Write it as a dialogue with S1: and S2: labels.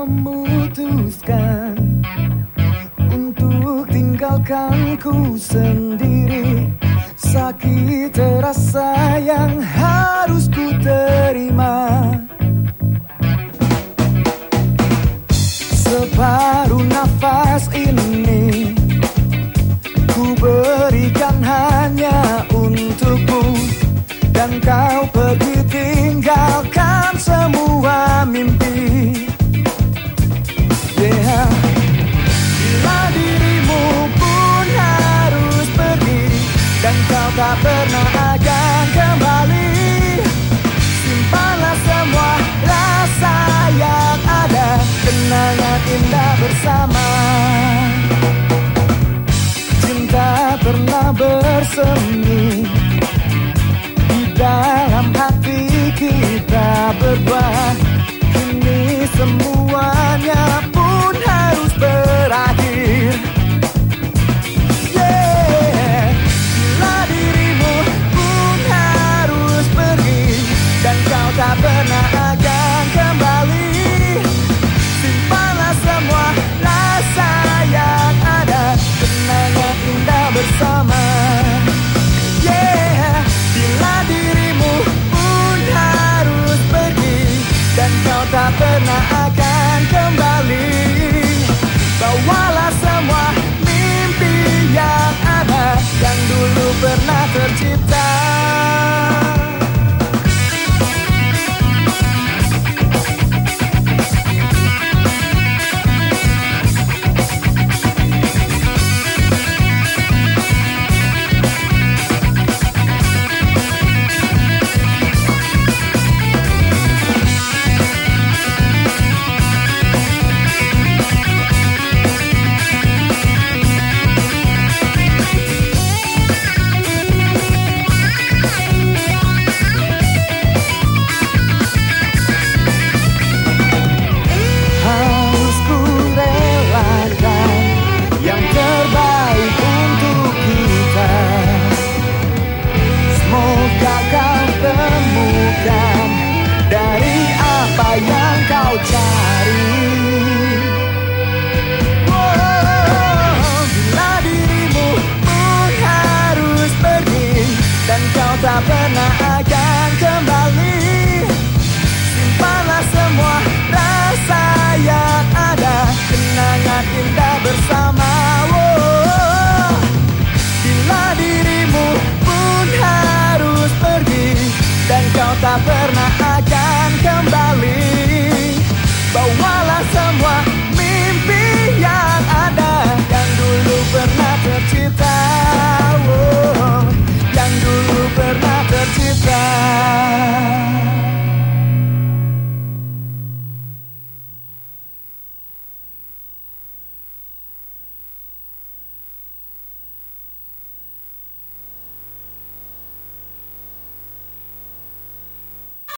S1: memutuskan Untuk tinggalkanku sendiri. Sakit terasa yang harus ku terima. Separuh nafas ini Ku berikan hanya untukmu. Dan kau pergi tak pernah akan kembali. Simpanlah semua rasa yang ada. Kenangan indah bersama. Cinta pernah bersemi. Di dalam hati kita berdua tak pernah someone.